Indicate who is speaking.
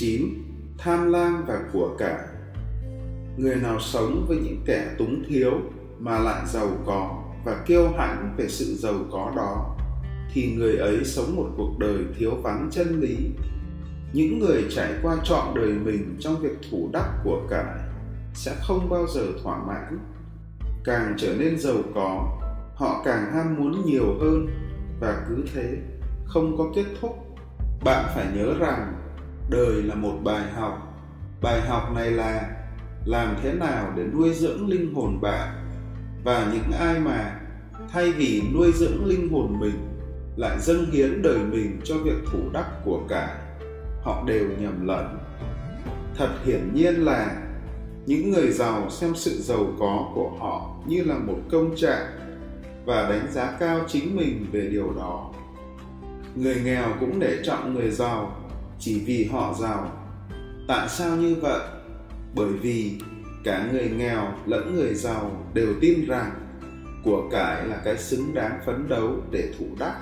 Speaker 1: 9. Tham lam và của cải. Người nào sống với những kẻ túng thiếu mà lại giàu có và kiêu hãnh về sự giàu có đó, thì người ấy sống một cuộc đời thiếu vắng chân lý. Những người trải qua trọn đời mình trong việc thủ đắc của cải sẽ không bao giờ thỏa mãn. Càng trở nên giàu có, họ càng ham muốn nhiều hơn. Và cứ thế, không có kết thúc. Bạn phải nhớ rằng đời là một bài học. Bài học này là làm thế nào để nuôi dưỡng linh hồn bạn? Và những ai mà thay vì nuôi dưỡng linh hồn mình, lại dâng hiến đời mình cho việc thủ đắc của cải, họ đều nhầm lẫn. Thật hiển nhiên là những người giàu xem sự giàu có của họ như là một công trạng và đánh giá cao chính mình về điều đó. Người nghèo cũng để trọng người giàu chỉ vì họ giàu. Tại sao như vậy? Bởi vì cả người nghèo lẫn người giàu đều tin rằng của cải là cái xứng đáng phấn đấu để thủ đắc.